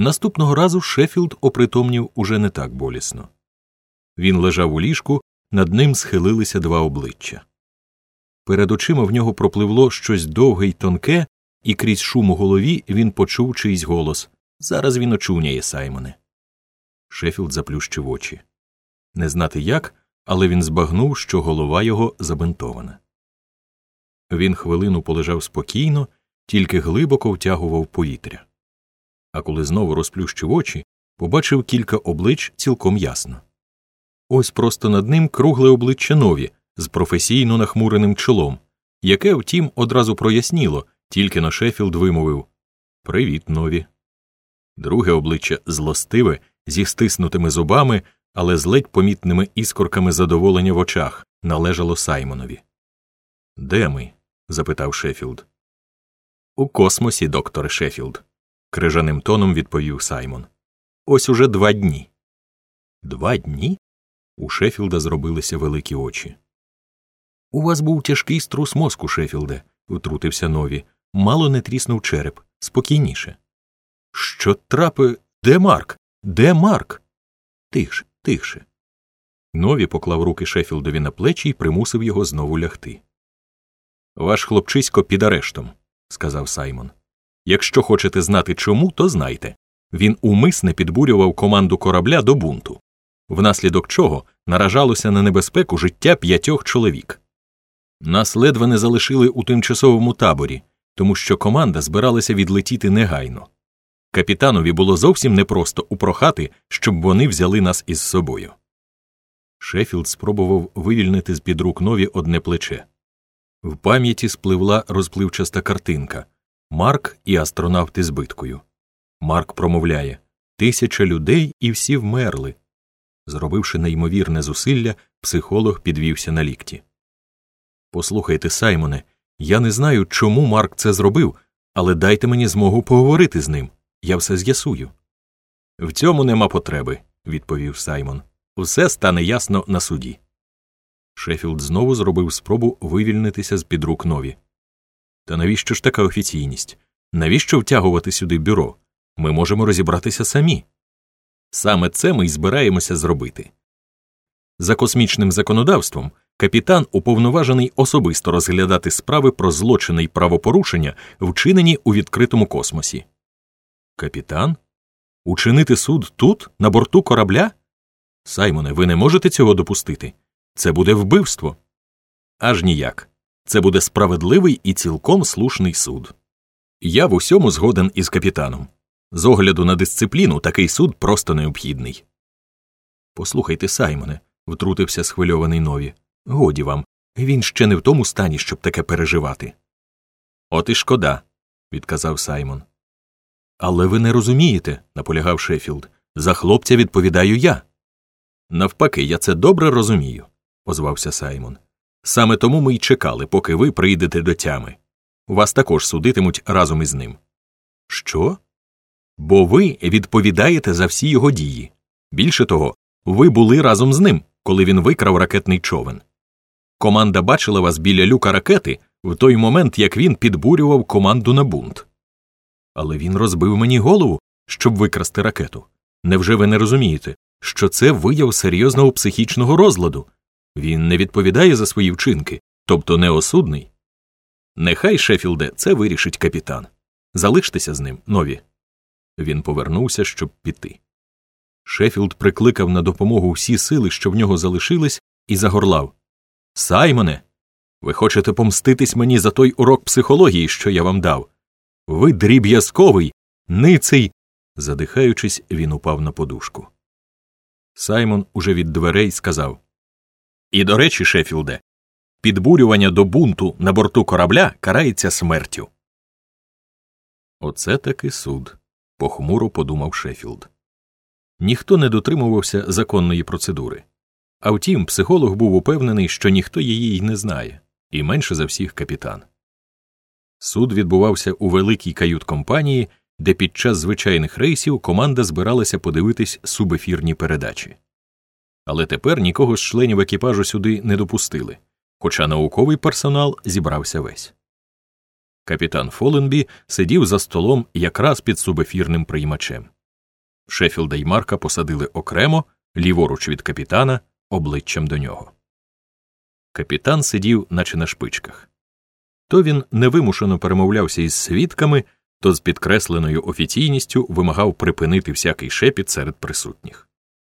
Наступного разу Шеффілд опритомнів уже не так болісно. Він лежав у ліжку, над ним схилилися два обличчя. Перед очима в нього пропливло щось довге й тонке, і крізь шум у голові він почув чийсь голос Зараз він очуняє, Саймоне. Шеффілд заплющив очі. Не знати як, але він збагнув, що голова його забинтована. Він хвилину полежав спокійно, тільки глибоко втягував повітря. А коли знову розплющив очі, побачив кілька облич цілком ясно. Ось просто над ним кругле обличчя нові, з професійно нахмуреним чолом, яке, втім, одразу проясніло, тільки на Шеффілд вимовив Привіт, нові. Друге обличчя злостиве, зі стиснутими зубами, але з ледь помітними іскорками задоволення в очах, належало Саймонові. Де ми? запитав Шеффілд. У космосі, докторе Шеффілд, крижаним тоном відповів Саймон. Ось уже два дні. Два дні? У Шеффілда зробилися великі очі. У вас був тяжкий струс мозку, Шеффілде, втрутився нові. Мало не тріснув череп. Спокійніше. Що трапи. Де Марк? Де Марк? Тихше, тихше. Нові поклав руки Шеффілдові на плечі і примусив його знову лягти. Ваш хлопчисько під арештом, сказав Саймон. Якщо хочете знати чому, то знайте. Він умисне підбурював команду корабля до бунту, внаслідок чого наражалося на небезпеку життя п'ятьох чоловік. Нас ледве не залишили у тимчасовому таборі, тому що команда збиралася відлетіти негайно. Капітанові було зовсім непросто упрохати, щоб вони взяли нас із собою. Шеффілд спробував вивільнити з під рук нові одне плече. В пам'яті спливла розпливчаста картинка Марк і астронавти з биткою. Марк промовляє Тисяча людей і всі вмерли. Зробивши неймовірне зусилля, психолог підвівся на лікті. Послухайте, Саймоне, я не знаю, чому Марк це зробив, але дайте мені змогу поговорити з ним. Я все з'ясую. В цьому нема потреби, відповів Саймон. Все стане ясно на суді. Шеффілд знову зробив спробу вивільнитися з під рук нові. Та навіщо ж така офіційність? Навіщо втягувати сюди бюро? Ми можемо розібратися самі. Саме це ми й збираємося зробити. За космічним законодавством капітан уповноважений особисто розглядати справи про злочини й правопорушення, вчинені у відкритому космосі. Капітан? Учинити суд тут, на борту корабля? Саймоне, ви не можете цього допустити. Це буде вбивство. Аж ніяк. Це буде справедливий і цілком слушний суд. Я в усьому згоден із капітаном. З огляду на дисципліну такий суд просто необхідний. Послухайте, Саймоне, втрутився схвильований нові. Годі вам, він ще не в тому стані, щоб таке переживати. От і шкода, відказав Саймон. Але ви не розумієте, наполягав Шеффілд. За хлопця відповідаю я. Навпаки, я це добре розумію, озвався Саймон. Саме тому ми й чекали, поки ви прийдете до тями. Вас також судитимуть разом із ним. Що? Бо ви відповідаєте за всі його дії. Більше того, ви були разом з ним, коли він викрав ракетний човен. Команда бачила вас біля люка ракети в той момент, як він підбурював команду на бунт. Але він розбив мені голову, щоб викрасти ракету. Невже ви не розумієте, що це вияв серйозного психічного розладу? Він не відповідає за свої вчинки, тобто неосудний. Нехай, Шефілде, це вирішить капітан. Залиштеся з ним, нові. Він повернувся, щоб піти. Шефілд прикликав на допомогу всі сили, що в нього залишились, і загорлав Саймоне, ви хочете помститись мені за той урок психології, що я вам дав? Ви дріб'язковий, ниций. Задихаючись, він упав на подушку. Саймон уже від дверей сказав І, до речі, Шефілде, підбурювання до бунту на борту корабля карається смертю. Оце таки суд, похмуро подумав Шефілд. Ніхто не дотримувався законної процедури. А втім, психолог був упевнений, що ніхто її й не знає, і менше за всіх капітан. Суд відбувався у великій кают-компанії, де під час звичайних рейсів команда збиралася подивитись субефірні передачі. Але тепер нікого з членів екіпажу сюди не допустили, хоча науковий персонал зібрався весь. Капітан Фоленбі сидів за столом якраз під субефірним приймачем. Шеффілда й Марка посадили окремо, ліворуч від капітана, обличчям до нього. Капітан сидів, наче на шпичках. То він невимушено перемовлявся із свідками, то з підкресленою офіційністю вимагав припинити всякий шепіт серед присутніх.